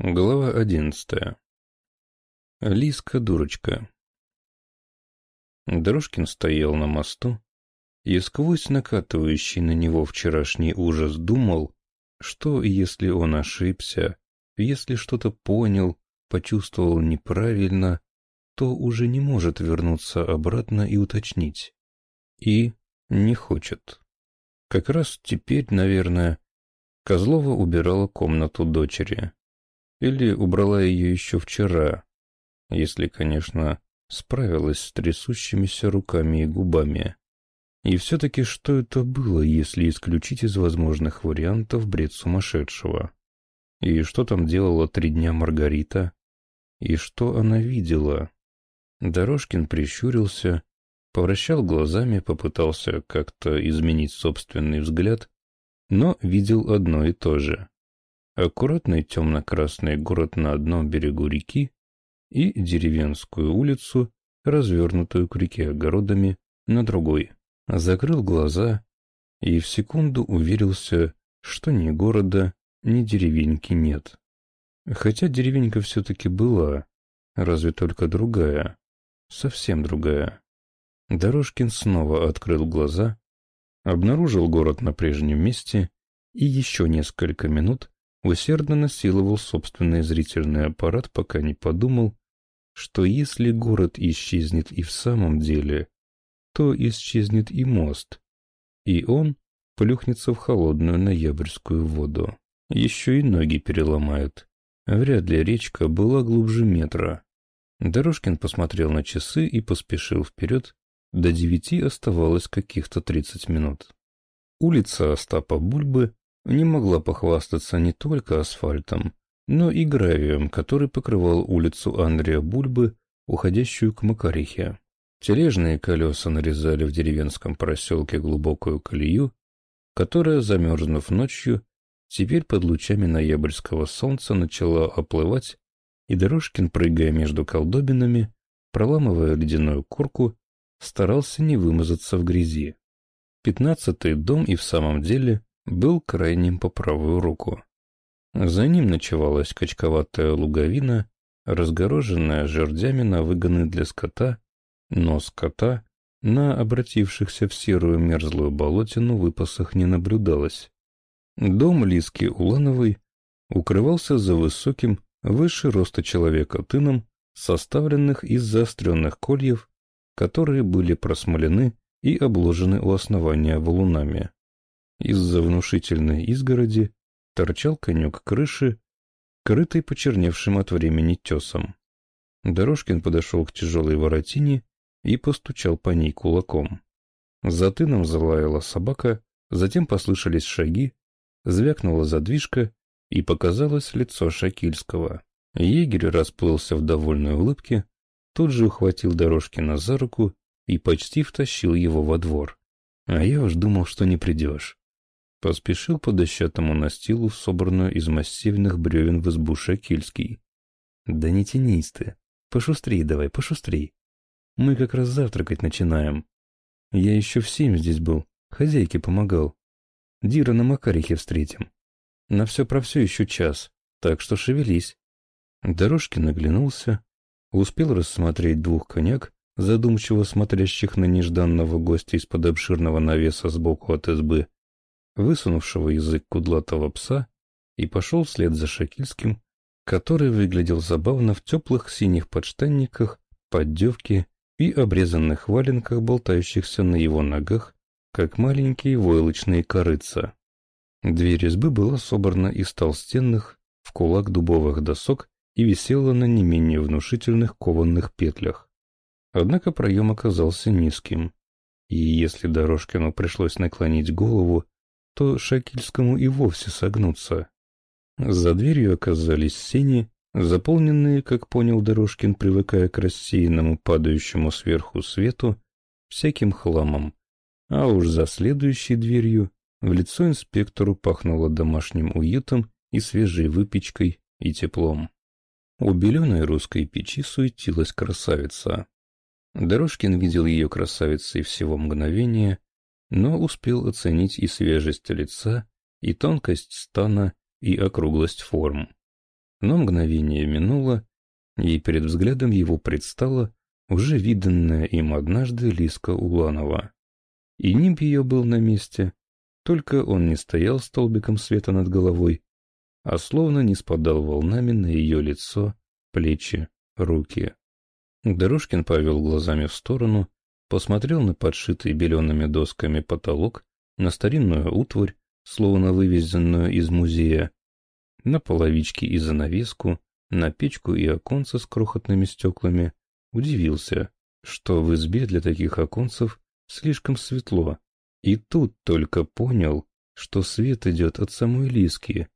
Глава одиннадцатая. Лиска-дурочка. Дорожкин стоял на мосту и сквозь накатывающий на него вчерашний ужас думал, что если он ошибся, если что-то понял, почувствовал неправильно, то уже не может вернуться обратно и уточнить. И не хочет. Как раз теперь, наверное, Козлова убирала комнату дочери. Или убрала ее еще вчера, если, конечно, справилась с трясущимися руками и губами. И все-таки что это было, если исключить из возможных вариантов бред сумасшедшего? И что там делала три дня Маргарита? И что она видела? Дорожкин прищурился, повращал глазами, попытался как-то изменить собственный взгляд, но видел одно и то же. Аккуратный темно-красный город на одном берегу реки и деревенскую улицу, развернутую к реке огородами, на другой. Закрыл глаза и в секунду уверился, что ни города, ни деревеньки нет. Хотя деревенька все-таки была, разве только другая, совсем другая. Дорожкин снова открыл глаза, обнаружил город на прежнем месте и еще несколько минут усердно насиловал собственный зрительный аппарат, пока не подумал, что если город исчезнет и в самом деле, то исчезнет и мост, и он плюхнется в холодную ноябрьскую воду. Еще и ноги переломают. Вряд ли речка была глубже метра. Дорожкин посмотрел на часы и поспешил вперед. До девяти оставалось каких-то тридцать минут. Улица Остапа Бульбы не могла похвастаться не только асфальтом, но и гравием, который покрывал улицу Андрея Бульбы, уходящую к Макарихе. Тележные колеса нарезали в деревенском проселке глубокую колею, которая, замерзнув ночью, теперь под лучами ноябрьского солнца начала оплывать, и Дорожкин, прыгая между колдобинами, проламывая ледяную корку, старался не вымазаться в грязи. Пятнадцатый дом и в самом деле был крайним по правую руку. За ним ночевалась качковатая луговина, разгороженная жердями на выгоны для скота, но скота на обратившихся в серую мерзлую болотину выпасах не наблюдалось. Дом Лиски Улановой укрывался за высоким, выше роста человека тыном, составленных из заостренных кольев, которые были просмолены и обложены у основания валунами. Из-за внушительной изгороди торчал конек крыши, крытый почерневшим от времени тесом. Дорожкин подошел к тяжелой воротине и постучал по ней кулаком. За тыном залаяла собака, затем послышались шаги, звякнула задвижка и показалось лицо Шакильского. Егерь расплылся в довольной улыбке, тут же ухватил Дорожкина за руку и почти втащил его во двор. А я уж думал, что не придешь. Поспешил по дощатому настилу, собранную из массивных бревен в избу Шакильский. Да не тянись ты. Пошустрей давай, пошустрей. Мы как раз завтракать начинаем. Я еще в семь здесь был, хозяйке помогал. Дира на Макарихе встретим. На все про все еще час, так что шевелись. Дорожки наглянулся, успел рассмотреть двух коняк, задумчиво смотрящих на нежданного гостя из-под обширного навеса сбоку от избы, высунувшего язык кудлатого пса, и пошел вслед за Шакильским, который выглядел забавно в теплых синих подштанниках, поддевке и обрезанных валенках, болтающихся на его ногах, как маленькие войлочные корыца. Дверь избы была собрана из толстенных, в кулак дубовых досок и висела на не менее внушительных кованных петлях. Однако проем оказался низким, и если Дорожкину пришлось наклонить голову, то Шакильскому и вовсе согнуться. За дверью оказались сени, заполненные, как понял Дорожкин, привыкая к рассеянному падающему сверху свету, всяким хламом. А уж за следующей дверью в лицо инспектору пахнуло домашним уютом и свежей выпечкой и теплом. У беленой русской печи суетилась красавица. Дорожкин видел ее красавицей всего мгновения, но успел оценить и свежесть лица, и тонкость стана, и округлость форм. Но мгновение минуло, и перед взглядом его предстала уже виданная им однажды Лиска Уланова. И нимб ее был на месте, только он не стоял столбиком света над головой, а словно не спадал волнами на ее лицо, плечи, руки. Дорожкин повел глазами в сторону, посмотрел на подшитый белеными досками потолок, на старинную утварь, словно вывезенную из музея, на половички и занавеску, на печку и оконца с крохотными стеклами, удивился, что в избе для таких оконцев слишком светло, и тут только понял, что свет идет от самой Лиски.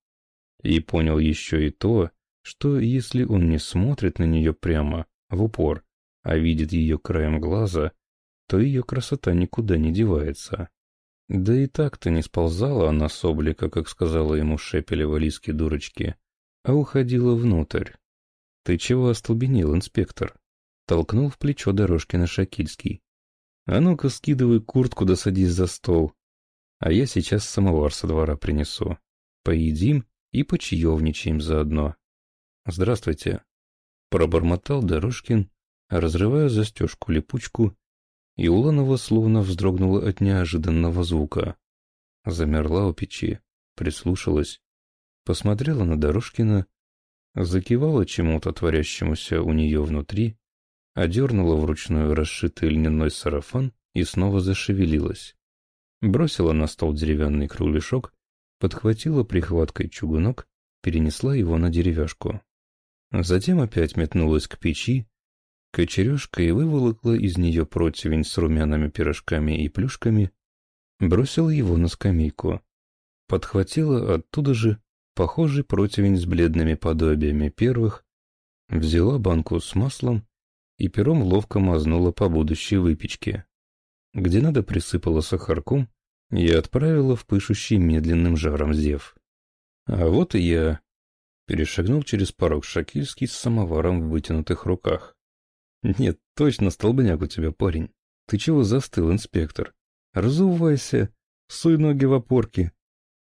И понял еще и то, что если он не смотрит на нее прямо, в упор, а видит ее краем глаза, то ее красота никуда не девается. Да и так-то не сползала она с облика, как сказала ему Шепелева Лиски дурочки, а уходила внутрь. «Ты чего остолбенел, инспектор?» Толкнул в плечо Дорожкина Шакильский. «А ну-ка скидывай куртку да садись за стол. А я сейчас самовар со двора принесу. Поедим и почаевничаем заодно». «Здравствуйте», — пробормотал Дорожкин, разрывая застежку-липучку, и Уланова словно вздрогнула от неожиданного звука. Замерла у печи, прислушалась, посмотрела на Дорожкина, закивала чему-то творящемуся у нее внутри, одернула вручную расшитый льняной сарафан и снова зашевелилась. Бросила на стол деревянный кругляшок, подхватила прихваткой чугунок, перенесла его на деревяшку. Затем опять метнулась к печи, кочережка и выволокла из нее противень с румяными пирожками и плюшками, бросила его на скамейку. Подхватила оттуда же похожий противень с бледными подобиями первых, взяла банку с маслом и пером ловко мазнула по будущей выпечке. Где надо присыпала сахарком и отправила в пышущий медленным жаром зев. А вот и я. Перешагнул через порог Шакильский с самоваром в вытянутых руках. Нет, точно столбняк у тебя, парень. Ты чего застыл, инспектор? Разувайся, суй ноги в опорки,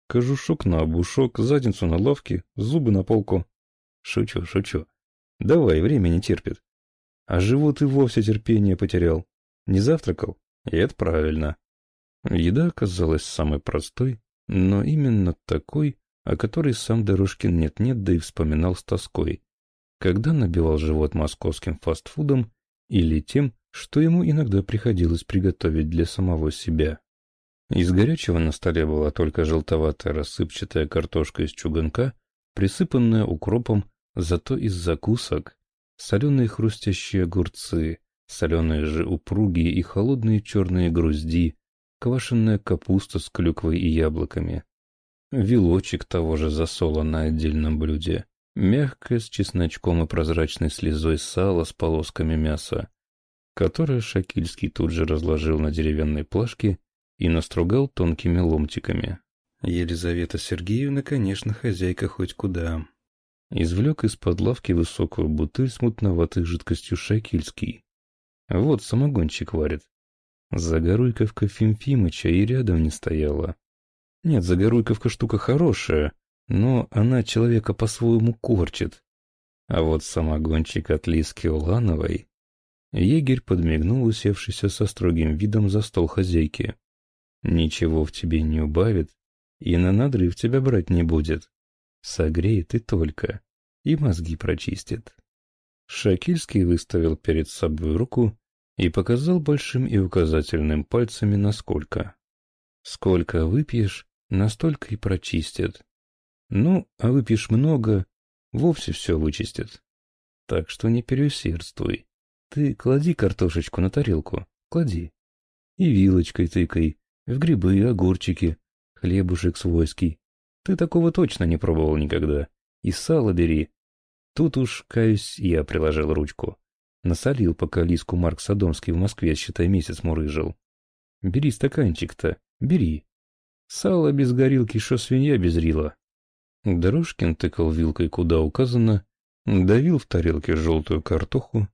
Кожушок на обушок, задницу на лавке, зубы на полку. Шучу, шучу. Давай, время не терпит. А живот и вовсе терпение потерял. Не завтракал? И это правильно. Еда оказалась самой простой, но именно такой, о которой сам Дорожкин нет-нет, да и вспоминал с тоской, когда набивал живот московским фастфудом или тем, что ему иногда приходилось приготовить для самого себя. Из горячего на столе была только желтоватая рассыпчатая картошка из чугунка, присыпанная укропом, зато из закусок соленые хрустящие огурцы, соленые же упругие и холодные черные грузди, квашеная капуста с клюквой и яблоками, вилочек того же засола на отдельном блюде, мягкое с чесночком и прозрачной слезой сало с полосками мяса, которое Шакильский тут же разложил на деревянной плашке и настругал тонкими ломтиками. Елизавета Сергеевна, конечно, хозяйка хоть куда. Извлек из-под лавки высокую бутыль с мутноватой жидкостью шакильский. Вот самогончик варит. Загоруйковка Фимфимыча и рядом не стояла. Нет, Загоруйковка штука хорошая, но она человека по-своему корчит. А вот самогончик от Лиски Улановой... Егерь подмигнул усевшийся со строгим видом за стол хозяйки. Ничего в тебе не убавит и на надрыв тебя брать не будет. Согреет и только, и мозги прочистит. Шакильский выставил перед собой руку и показал большим и указательным пальцами насколько. Сколько выпьешь, настолько и прочистит. Ну, а выпьешь много, вовсе все вычистит. Так что не переусердствуй. Ты клади картошечку на тарелку, клади. И вилочкой тыкай, в грибы, огурчики, хлебушек свойский. Ты такого точно не пробовал никогда. И сало бери. Тут уж, каюсь, я приложил ручку. Насолил, пока Лиску Марк Садомский в Москве, считай, месяц мурыжил. Бери стаканчик-то, бери. Сало без горилки, что свинья без рила. Дорожкин тыкал вилкой куда указано, давил в тарелке желтую картоху,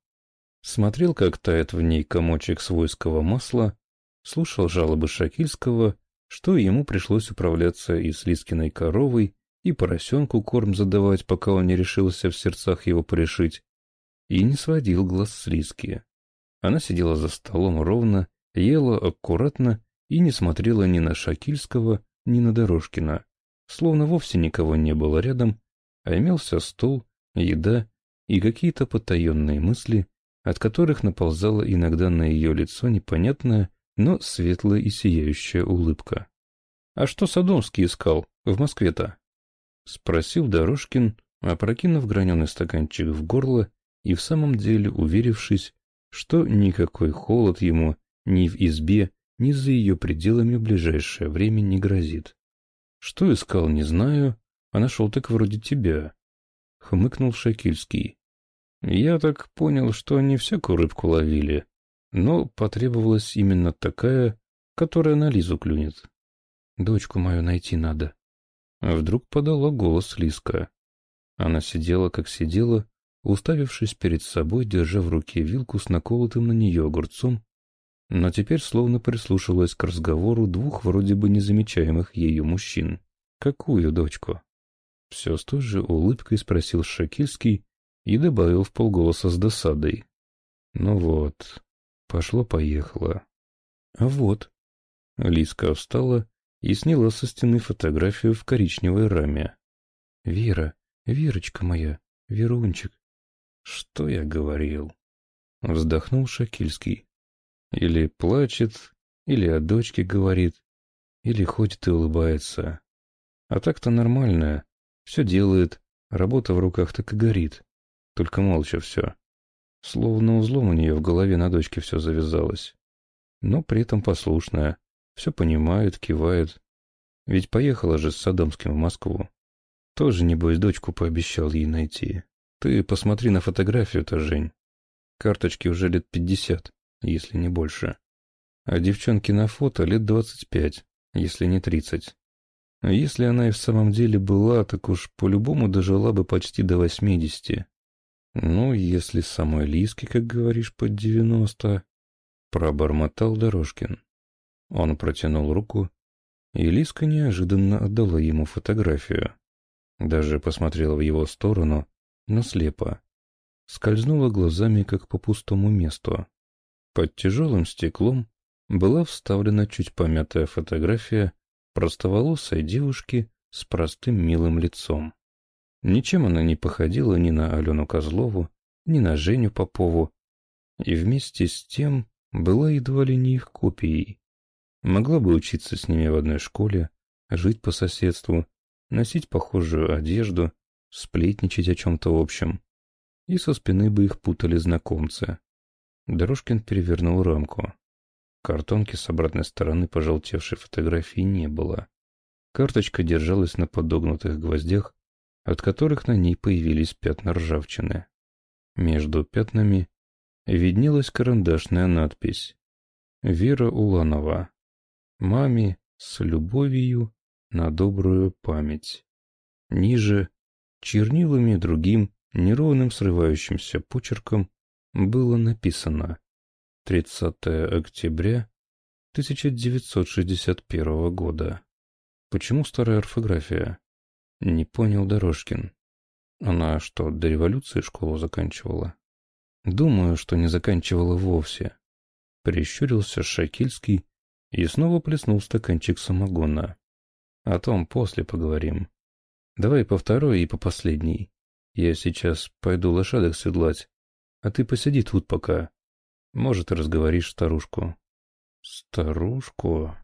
смотрел, как тает в ней комочек свойского масла, слушал жалобы Шакильского, что ему пришлось управляться и с Лискиной коровой, и поросенку корм задавать, пока он не решился в сердцах его порешить, и не сводил глаз с риски. Она сидела за столом ровно, ела аккуратно и не смотрела ни на Шакильского, ни на Дорожкина, словно вовсе никого не было рядом, а имелся стол, еда и какие-то потаенные мысли, от которых наползала иногда на ее лицо непонятная, но светлая и сияющая улыбка. «А что Садомский искал в Москве-то?» — спросил Дорожкин, опрокинув граненый стаканчик в горло и в самом деле уверившись, что никакой холод ему ни в избе, ни за ее пределами в ближайшее время не грозит. Что искал, не знаю, а нашел так вроде тебя, — хмыкнул Шакильский. Я так понял, что они всякую рыбку ловили, но потребовалась именно такая, которая на Лизу клюнет. Дочку мою найти надо. Вдруг подала голос Лиска. Она сидела, как сидела, уставившись перед собой, держа в руке вилку с наколотым на нее огурцом, но теперь словно прислушалась к разговору двух вроде бы незамечаемых ею мужчин. «Какую дочку?» Все с той же улыбкой спросил Шакильский и добавил в полголоса с досадой. «Ну вот, пошло-поехало». «А вот». Лиска встала и сняла со стены фотографию в коричневой раме. «Вера, Верочка моя, Верунчик, что я говорил? Вздохнул Шакильский. Или плачет, или о дочке говорит, или ходит и улыбается. А так-то нормально. Все делает, работа в руках так и горит. Только молча все. Словно узлом у нее в голове на дочке все завязалось. Но при этом послушная. Все понимает, кивает. Ведь поехала же с Садомским в Москву. Тоже, небось, дочку пообещал ей найти. Ты посмотри на фотографию-то, Жень. Карточке уже лет пятьдесят, если не больше. А девчонке на фото лет двадцать пять, если не тридцать. Если она и в самом деле была, так уж по-любому дожила бы почти до восьмидесяти. Ну, если самой Лиске, как говоришь, под девяносто... Пробормотал Дорожкин. Он протянул руку, и Лиска неожиданно отдала ему фотографию. Даже посмотрела в его сторону, но слепо. Скользнула глазами, как по пустому месту. Под тяжелым стеклом была вставлена чуть помятая фотография простоволосой девушки с простым милым лицом. Ничем она не походила ни на Алену Козлову, ни на Женю Попову, и вместе с тем была едва ли не их копией. Могла бы учиться с ними в одной школе, жить по соседству, носить похожую одежду, сплетничать о чем-то общем. И со спины бы их путали знакомцы. Дорожкин перевернул рамку. Картонки с обратной стороны пожелтевшей фотографии не было. Карточка держалась на подогнутых гвоздях, от которых на ней появились пятна ржавчины. Между пятнами виднелась карандашная надпись «Вера Уланова. Маме с любовью на добрую память». Ниже Чернилами другим, неровным срывающимся почерком было написано 30 октября 1961 года. Почему старая орфография? Не понял Дорожкин. Она что, до революции школу заканчивала? Думаю, что не заканчивала вовсе. Прищурился Шакильский и снова плеснул стаканчик самогона. О том после поговорим. Давай по второй и по последней. Я сейчас пойду лошадок седлать, а ты посиди тут пока. Может, разговоришь старушку. Старушку?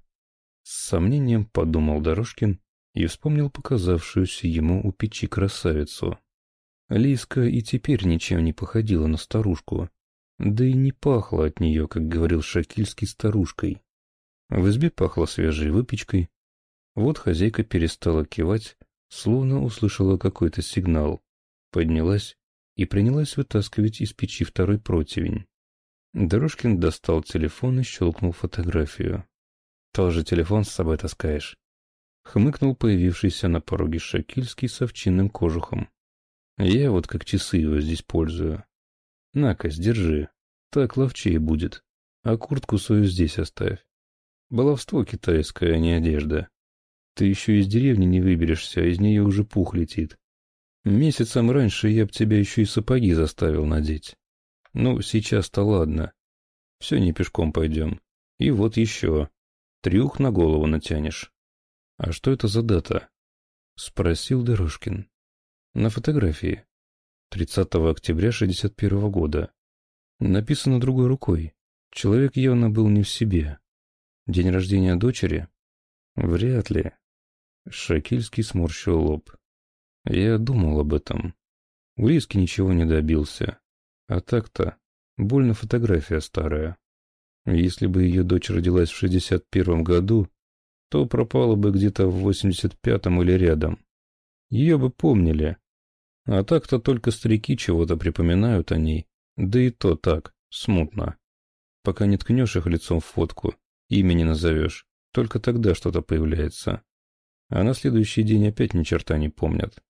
С сомнением подумал Дорожкин и вспомнил показавшуюся ему у печи красавицу. Лиска и теперь ничем не походила на старушку, да и не пахло от нее, как говорил Шакильский, старушкой. В избе пахло свежей выпечкой. Вот хозяйка перестала кивать, словно услышала какой-то сигнал, поднялась и принялась вытаскивать из печи второй противень. Дорожкин достал телефон и щелкнул фотографию. «Тоже телефон с собой таскаешь?» Хмыкнул появившийся на пороге Шакильский с овчинным кожухом. «Я вот как часы его здесь пользую. На-ка, сдержи. Так ловчее будет. А куртку свою здесь оставь. Баловство китайское, а не одежда. Ты еще из деревни не выберешься, а из нее уже пух летит. Месяцем раньше я б тебя еще и сапоги заставил надеть. Ну, сейчас-то ладно. Все не пешком пойдем. И вот еще. Трюх на голову натянешь. А что это за дата? Спросил Дорожкин. На фотографии. 30 октября 61 года. Написано другой рукой. Человек явно был не в себе. День рождения дочери? Вряд ли. Шакильский сморщил лоб. Я думал об этом. У Риски ничего не добился. А так-то, больно фотография старая. Если бы ее дочь родилась в 61 году, то пропала бы где-то в 85-м или рядом. Ее бы помнили. А так-то только старики чего-то припоминают о ней, да и то так, смутно. Пока не ткнешь их лицом в фотку, имя не назовешь, только тогда что-то появляется. А на следующий день опять ни черта не помнят.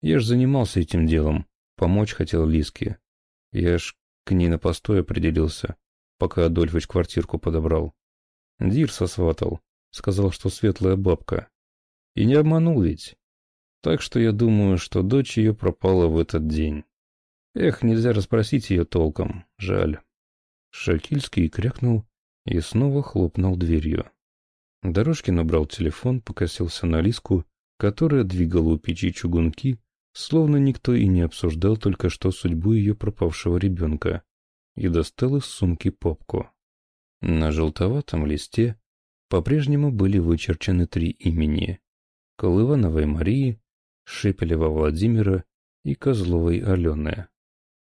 Я ж занимался этим делом, помочь хотел Лиске. Я ж к ней на постой определился, пока Адольфыч квартирку подобрал. Дир сосватал, сказал, что светлая бабка. И не обманул ведь. Так что я думаю, что дочь ее пропала в этот день. Эх, нельзя расспросить ее толком, жаль. Шакильский крякнул и снова хлопнул дверью. Дорожкин набрал телефон, покосился на Лиску, которая двигала у печи чугунки словно никто и не обсуждал только что судьбу ее пропавшего ребенка, и достал из сумки попку. На желтоватом листе по-прежнему были вычерчены три имени — Колывановой Марии, Шепелева Владимира и Козловой Алены.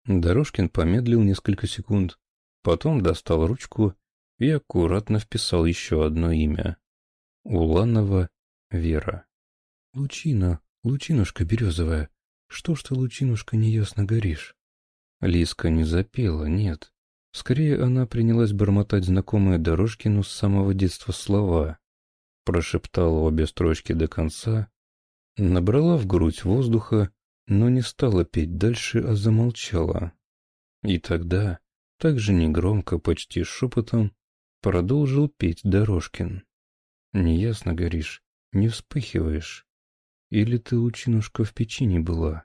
Дорожкин помедлил несколько секунд, потом достал ручку и аккуратно вписал еще одно имя — Уланова Вера. «Лучина, лучинушка березовая, что ж ты, лучинушка, неясно горишь? Лиска не запела, нет. Скорее, она принялась бормотать знакомые Дорожкину с самого детства слова. Прошептала обе строчки до конца, набрала в грудь воздуха, но не стала петь дальше, а замолчала. И тогда, так же негромко, почти шепотом, продолжил петь Дорожкин. «Неясно горишь, не вспыхиваешь. Или ты, лучинушка, в печи была?»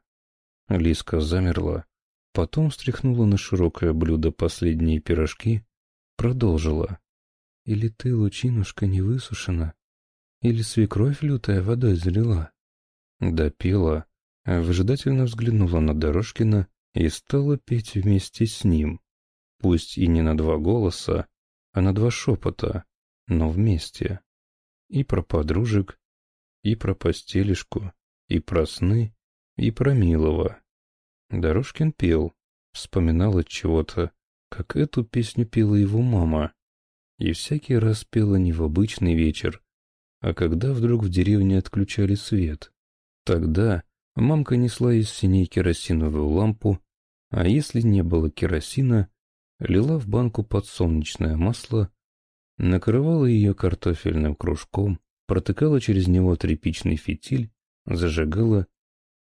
Лиска замерла, потом встряхнула на широкое блюдо последние пирожки, продолжила. «Или ты, лучинушка, не высушена? Или свекровь лютая водой залила?» Допела, выжидательно взглянула на Дорожкина и стала петь вместе с ним. Пусть и не на два голоса, а на два шепота, но вместе. И про подружек, и про постелишку, и про сны, и про милого. Дорожкин пел, вспоминал от чего-то, как эту песню пела его мама. И всякий раз пела не в обычный вечер, а когда вдруг в деревне отключали свет. Тогда мамка несла из синей керосиновую лампу, а если не было керосина, лила в банку подсолнечное масло, накрывала ее картофельным кружком, протыкала через него тряпичный фитиль, зажигала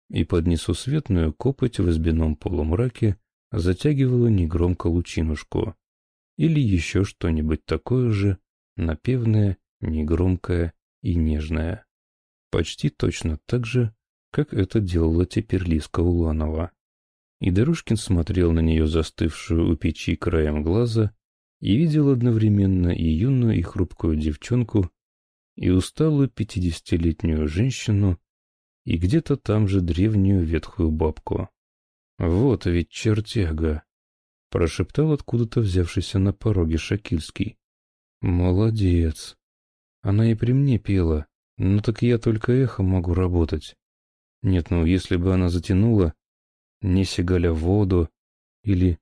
и под несусветную копоть в избином полумраке затягивала негромко лучинушку или еще что-нибудь такое же, напевное, негромкое и нежное. Почти точно так же, как это делала теперь Лиска Уланова. И Дорожкин смотрел на нее застывшую у печи краем глаза и видел одновременно и юную, и хрупкую девчонку, и усталую пятидесятилетнюю женщину, и где-то там же древнюю ветхую бабку. «Вот ведь чертяга!» — прошептал откуда-то взявшийся на пороге Шакильский. «Молодец! Она и при мне пела, но так я только эхом могу работать. Нет, ну, если бы она затянула «Не сигаля в воду» или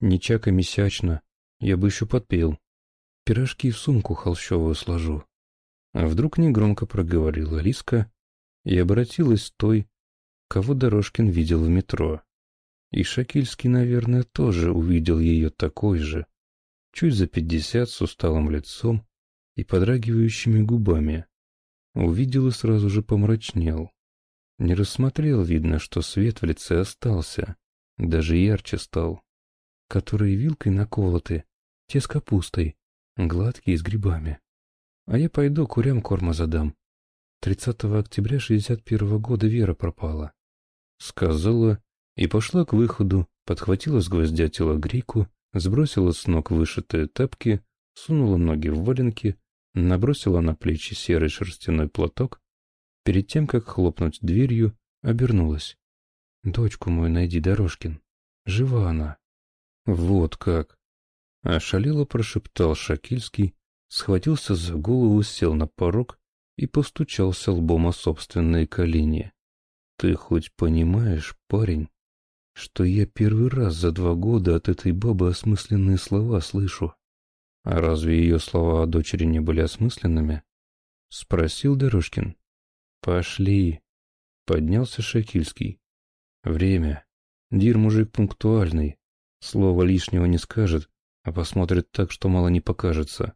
«Не чака месячно», я бы еще подпел. Пирожки в сумку холщовую сложу. А вдруг негромко проговорила Лиска и обратилась той, кого Дорожкин видел в метро. И Шакильский, наверное, тоже увидел ее такой же, чуть за пятьдесят с усталым лицом и подрагивающими губами. Увидел и сразу же помрачнел. Не рассмотрел, видно, что свет в лице остался, даже ярче стал. Которые вилкой наколоты, те с капустой, гладкие с грибами. А я пойду курям корма задам. 30 октября 61 года Вера пропала. Сказала и пошла к выходу, подхватила с гвоздя телогрейку, сбросила с ног вышитые тапки, сунула ноги в валенки, набросила на плечи серый шерстяной платок, перед тем, как хлопнуть дверью, обернулась. «Дочку мою найди, Дорожкин. Жива она». «Вот как!» Ошалело прошептал Шакильский, схватился за голову, сел на порог и постучался лбом о собственные колени. «Ты хоть понимаешь, парень, что я первый раз за два года от этой бабы осмысленные слова слышу?» «А разве ее слова о дочери не были осмысленными?» — спросил Дорожкин. «Пошли!» — поднялся Шакильский. «Время. Дир мужик пунктуальный. Слова лишнего не скажет, а посмотрит так, что мало не покажется.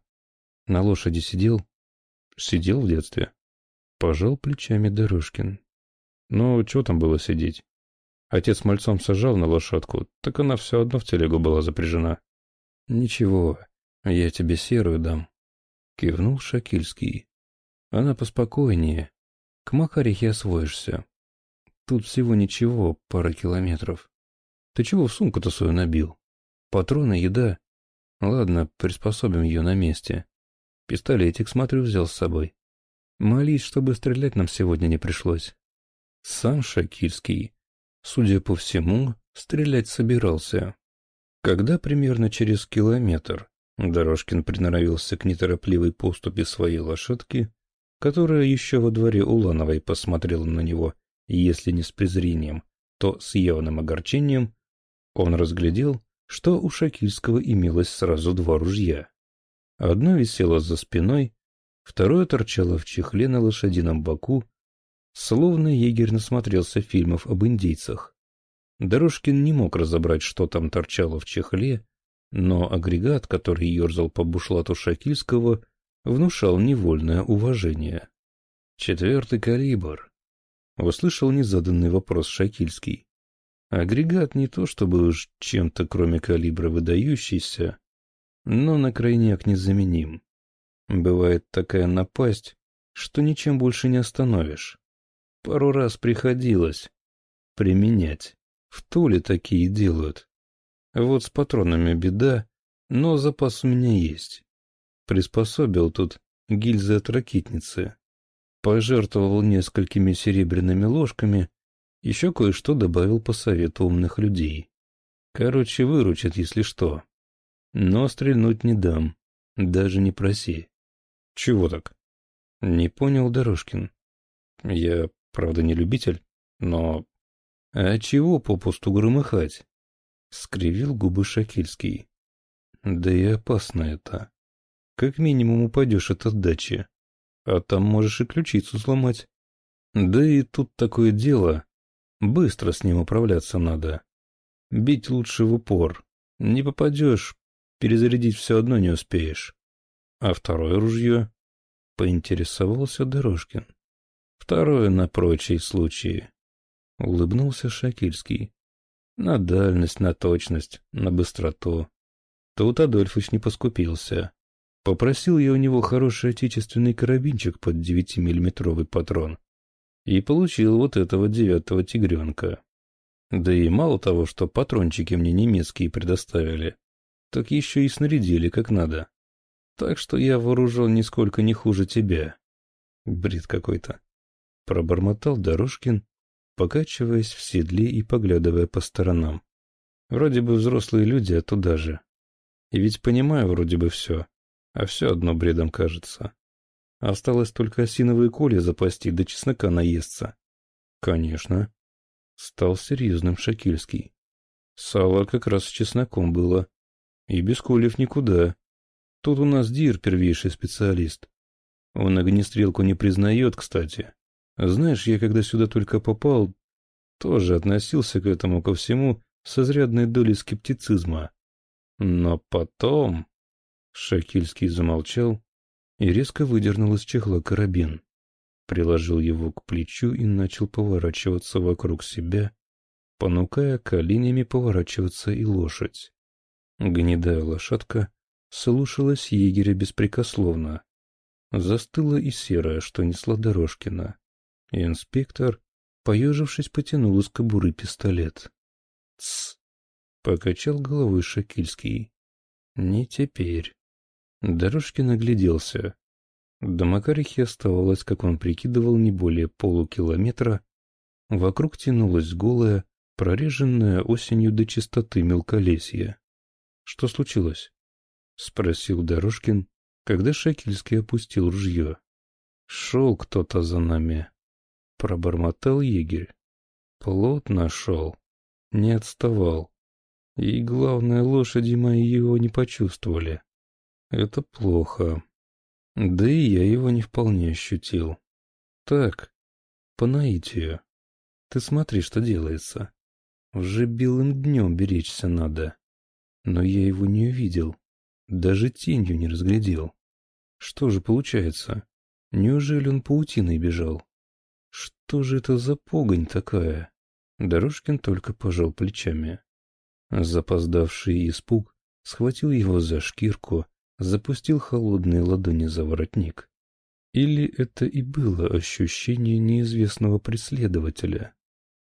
На лошади сидел? Сидел в детстве. Пожал плечами Дорожкин. Ну, что там было сидеть? Отец мальцом сажал на лошадку, так она все одно в телегу была запряжена. Ничего, я тебе серую дам. Кивнул Шакильский. Она поспокойнее. К Макарихе освоишься. Тут всего ничего, пара километров. Ты чего в сумку-то свою набил? Патроны, еда. Ладно, приспособим ее на месте. Пистолетик, смотрю, взял с собой. Молись, чтобы стрелять нам сегодня не пришлось. Сам Шакирский, судя по всему, стрелять собирался. Когда примерно через километр Дорожкин приноровился к неторопливой поступе своей лошадки, которая еще во дворе Улановой посмотрела на него, если не с презрением, то с явным огорчением, он разглядел, что у Шакильского имелось сразу два ружья. Одно висело за спиной, второе торчало в чехле на лошадином боку, словно егерь насмотрелся фильмов об индейцах. Дорожкин не мог разобрать, что там торчало в чехле, но агрегат, который ерзал по бушлату Шакильского, внушал невольное уважение. «Четвертый калибр», — услышал незаданный вопрос Шакильский. Агрегат не то чтобы уж чем-то кроме калибра выдающийся, но на крайняк незаменим. Бывает такая напасть, что ничем больше не остановишь. Пару раз приходилось применять. В Туле такие делают. Вот с патронами беда, но запас у меня есть. Приспособил тут гильзы от ракетницы. Пожертвовал несколькими серебряными ложками еще кое-что добавил по совету умных людей. Короче, выручат, если что. Но стрельнуть не дам. Даже не проси. Чего так? Не понял Дорожкин. Я, правда, не любитель, но... А чего попусту громыхать? Скривил губы Шакильский. Да и опасно это. Как минимум упадешь от отдачи. А там можешь и ключицу сломать. Да и тут такое дело, Быстро с ним управляться надо. Бить лучше в упор. Не попадешь, перезарядить все одно не успеешь. А второе ружье? Поинтересовался Дорожкин. Второе на прочие случаи. Улыбнулся Шакильский. На дальность, на точность, на быстроту. Тут Адольфыч не поскупился. Попросил я у него хороший отечественный карабинчик под девятимиллиметровый патрон и получил вот этого девятого тигренка. Да и мало того, что патрончики мне немецкие предоставили, так еще и снарядили как надо. Так что я вооружен нисколько не хуже тебя. Бред какой-то. Пробормотал Дорожкин, покачиваясь в седле и поглядывая по сторонам. Вроде бы взрослые люди, а туда же. И ведь понимаю вроде бы все, а все одно бредом кажется. Осталось только осиновые коли запасти, да чеснока наесться. Конечно. Стал серьезным Шакильский. Сало как раз с чесноком было. И без колев никуда. Тут у нас Дир первейший специалист. Он огнестрелку не признает, кстати. Знаешь, я когда сюда только попал, тоже относился к этому ко всему с изрядной долей скептицизма. Но потом... Шакильский замолчал, и резко выдернул из чехла карабин. Приложил его к плечу и начал поворачиваться вокруг себя, понукая коленями поворачиваться и лошадь. Гнедая лошадка слушалась егеря беспрекословно. застыла и серая, что несла Дорожкина. И инспектор, поежившись, потянул из кобуры пистолет. «Тсс!» — покачал головой Шакильский. «Не теперь». Дорожкин огляделся. До Макарихи оставалось, как он прикидывал, не более полукилометра. Вокруг тянулась голая, прореженная осенью до чистоты мелколесье. Что случилось? — спросил Дорожкин, когда Шекельский опустил ружье. — Шел кто-то за нами. Пробормотал егерь. Плотно шел. Не отставал. И, главное, лошади мои его не почувствовали. Это плохо. Да и я его не вполне ощутил. Так, по наитию. Ты смотри, что делается. Уже белым днем беречься надо. Но я его не увидел. Даже тенью не разглядел. Что же получается? Неужели он паутиной бежал? Что же это за погонь такая? Дорожкин только пожал плечами. Запоздавший испуг схватил его за шкирку, запустил холодные ладони за воротник. Или это и было ощущение неизвестного преследователя?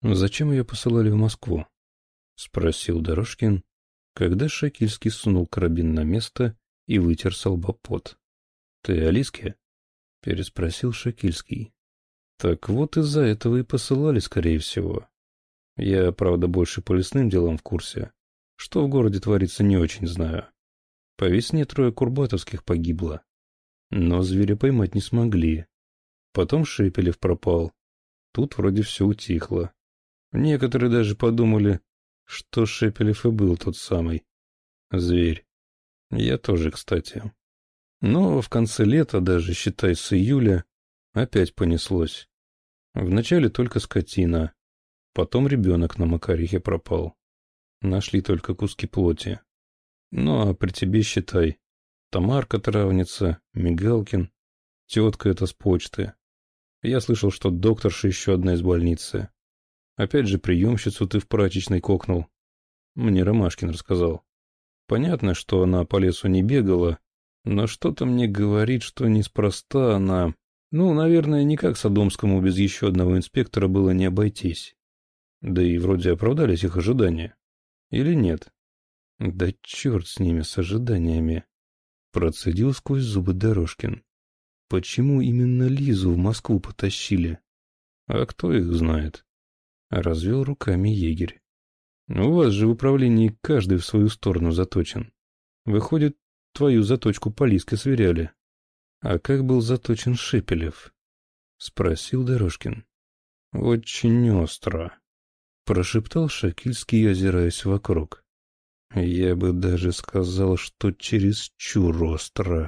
«Зачем ее посылали в Москву?» — спросил Дорожкин, когда Шакильский сунул карабин на место и вытер с «Ты Алиске?» — переспросил Шакильский. «Так вот из-за этого и посылали, скорее всего. Я, правда, больше по лесным делам в курсе. Что в городе творится, не очень знаю. По весне трое курбатовских погибло. Но зверя поймать не смогли. Потом Шепелев пропал. Тут вроде все утихло. Некоторые даже подумали, что Шепелев и был тот самый зверь. Я тоже, кстати. Но в конце лета, даже считай с июля, опять понеслось. Вначале только скотина, потом ребенок на Макарихе пропал. Нашли только куски плоти. Ну а при тебе считай. Тамарка травница, Мигалкин, тетка это с почты. Я слышал, что докторша еще одна из больницы. Опять же, приемщицу ты в прачечной кокнул. Мне Ромашкин рассказал. Понятно, что она по лесу не бегала, но что-то мне говорит, что неспроста она... Ну, наверное, никак Содомскому без еще одного инспектора было не обойтись. Да и вроде оправдались их ожидания. Или нет? Да черт с ними, с ожиданиями. Процедил сквозь зубы Дорожкин. Почему именно Лизу в Москву потащили? А кто их знает? Развел руками егерь. У вас же в управлении каждый в свою сторону заточен. Выходит, твою заточку по Лиске сверяли. А как был заточен Шепелев? Спросил Дорожкин. Очень остро. Прошептал Шакильский, озираясь вокруг. Я бы даже сказал, что чересчур остро.